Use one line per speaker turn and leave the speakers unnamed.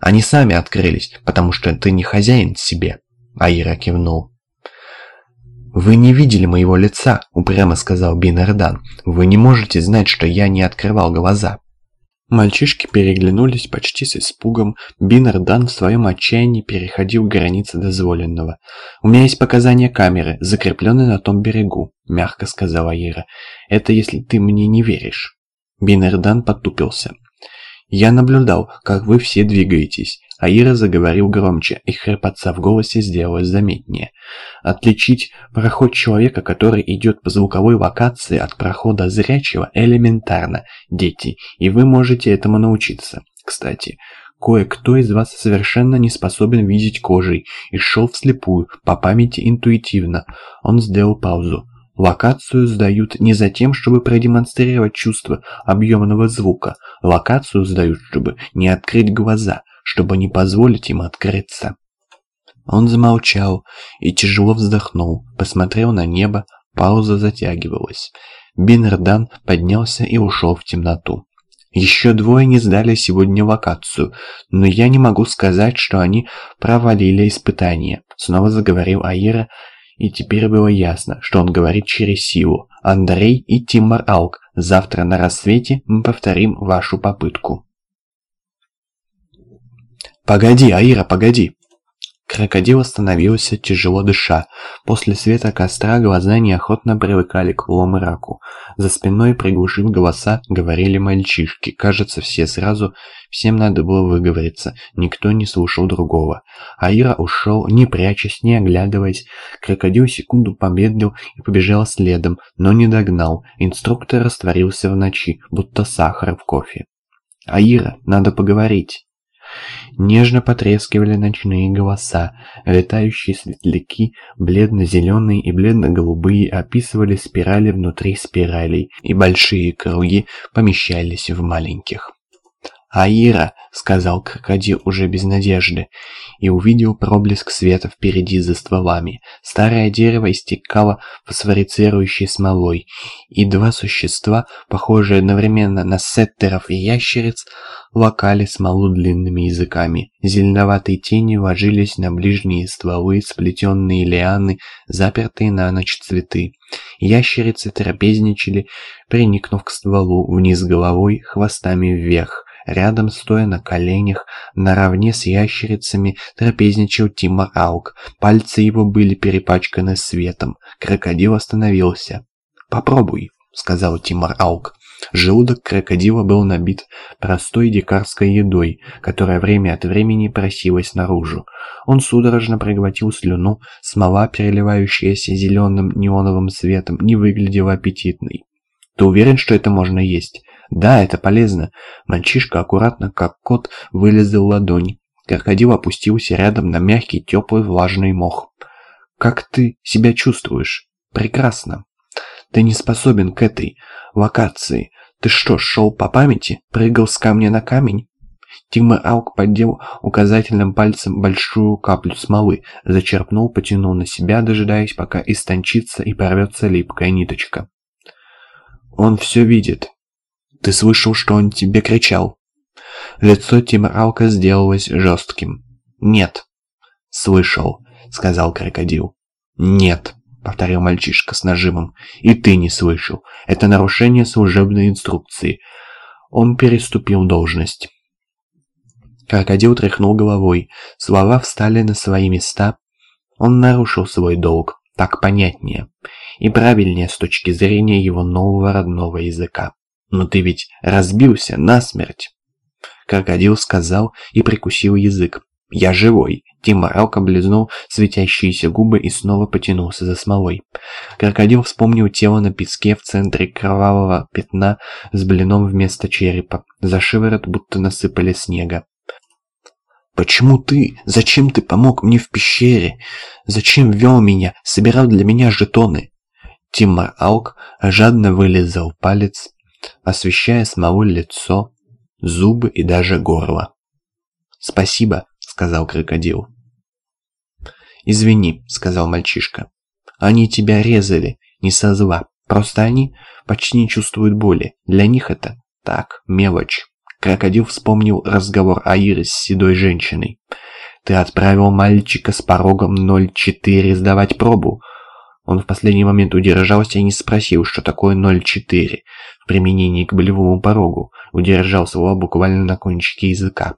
Они сами открылись, потому что ты не хозяин себе. Аира кивнул. «Вы не видели моего лица», — упрямо сказал Бинердан. «Вы не можете знать, что я не открывал глаза». Мальчишки переглянулись почти с испугом. Бинердан в своем отчаянии переходил границы дозволенного. «У меня есть показания камеры, закрепленные на том берегу», — мягко сказала Ира. «Это если ты мне не веришь». Бинердан потупился. «Я наблюдал, как вы все двигаетесь. Аира заговорил громче, и хрипотца в голосе сделалась заметнее. Отличить проход человека, который идет по звуковой локации от прохода зрячего, элементарно, дети, и вы можете этому научиться. Кстати, кое-кто из вас совершенно не способен видеть кожей и шел вслепую, по памяти интуитивно. Он сделал паузу. Локацию сдают не за тем, чтобы продемонстрировать чувство объемного звука. Локацию сдают, чтобы не открыть глаза, чтобы не позволить им открыться. Он замолчал и тяжело вздохнул, посмотрел на небо, пауза затягивалась. Бинердан поднялся и ушел в темноту. Еще двое не сдали сегодня локацию, но я не могу сказать, что они провалили испытание. Снова заговорил Аира, и теперь было ясно, что он говорит через силу. Андрей и Тимар Алк, завтра на рассвете мы повторим вашу попытку. «Погоди, Аира, погоди!» Крокодил остановился, тяжело дыша. После света костра глаза неохотно привыкали к полумраку. За спиной, приглушив голоса, говорили мальчишки. Кажется, все сразу, всем надо было выговориться. Никто не слушал другого. Аира ушел, не прячась, не оглядываясь. Крокодил секунду помедлил и побежал следом, но не догнал. Инструктор растворился в ночи, будто сахар в кофе. «Аира, надо поговорить!» Нежно потрескивали ночные голоса, летающие светляки, бледно-зеленые и бледно-голубые описывали спирали внутри спиралей, и большие круги помещались в маленьких. «Аира!» — сказал крокодил уже без надежды, и увидел проблеск света впереди за стволами. Старое дерево истекало фосфорицирующей смолой, и два существа, похожие одновременно на сеттеров и ящериц, лакали смолу длинными языками. Зеленоватые тени ложились на ближние стволы, сплетенные лианы, запертые на ночь цветы. Ящерицы трапезничали, приникнув к стволу, вниз головой, хвостами вверх. Рядом, стоя на коленях, наравне с ящерицами, трапезничал Тимор Аук. Пальцы его были перепачканы светом. Крокодил остановился. «Попробуй», — сказал Тимор Аук. Желудок крокодила был набит простой дикарской едой, которая время от времени просилась наружу. Он судорожно проглотил слюну, смола, переливающаяся зеленым неоновым светом, не выглядела аппетитной. «Ты уверен, что это можно есть?» «Да, это полезно». Мальчишка аккуратно, как кот, вылезал ладонь. Крокодил опустился рядом на мягкий, теплый, влажный мох. «Как ты себя чувствуешь?» «Прекрасно». «Ты не способен к этой локации. Ты что, шел по памяти? Прыгал с камня на камень?» Тигмар Аук поддел указательным пальцем большую каплю смолы, зачерпнул, потянул на себя, дожидаясь, пока истончится и порвется липкая ниточка. «Он все видит. Ты слышал, что он тебе кричал?» Лицо Тимралка сделалось жестким. «Нет». «Слышал», — сказал крокодил. «Нет», — повторил мальчишка с нажимом. «И ты не слышал. Это нарушение служебной инструкции». Он переступил должность. Крокодил тряхнул головой. Слова встали на свои места. Он нарушил свой долг. Так понятнее. И правильнее с точки зрения его нового родного языка. «Но ты ведь разбился насмерть!» Крокодил сказал и прикусил язык. «Я живой!» Тиморалк облизнул светящиеся губы и снова потянулся за смолой. Крокодил вспомнил тело на песке в центре кровавого пятна с блином вместо черепа. За шиворот будто насыпали снега. «Почему ты? Зачем ты помог мне в пещере? Зачем вел меня, собирал для меня жетоны?» Тимар Алк жадно вылезал палец, освещая смолой лицо, зубы и даже горло. «Спасибо», — сказал крокодил. «Извини», — сказал мальчишка. «Они тебя резали, не со зла. Просто они почти не чувствуют боли. Для них это так, мелочь». Крокодил вспомнил разговор Аиры с седой женщиной. «Ты отправил мальчика с порогом 04 сдавать пробу?» Он в последний момент удержался и не спросил, что такое 0,4 в применении к болевому порогу. Удержал слово буквально на кончике языка.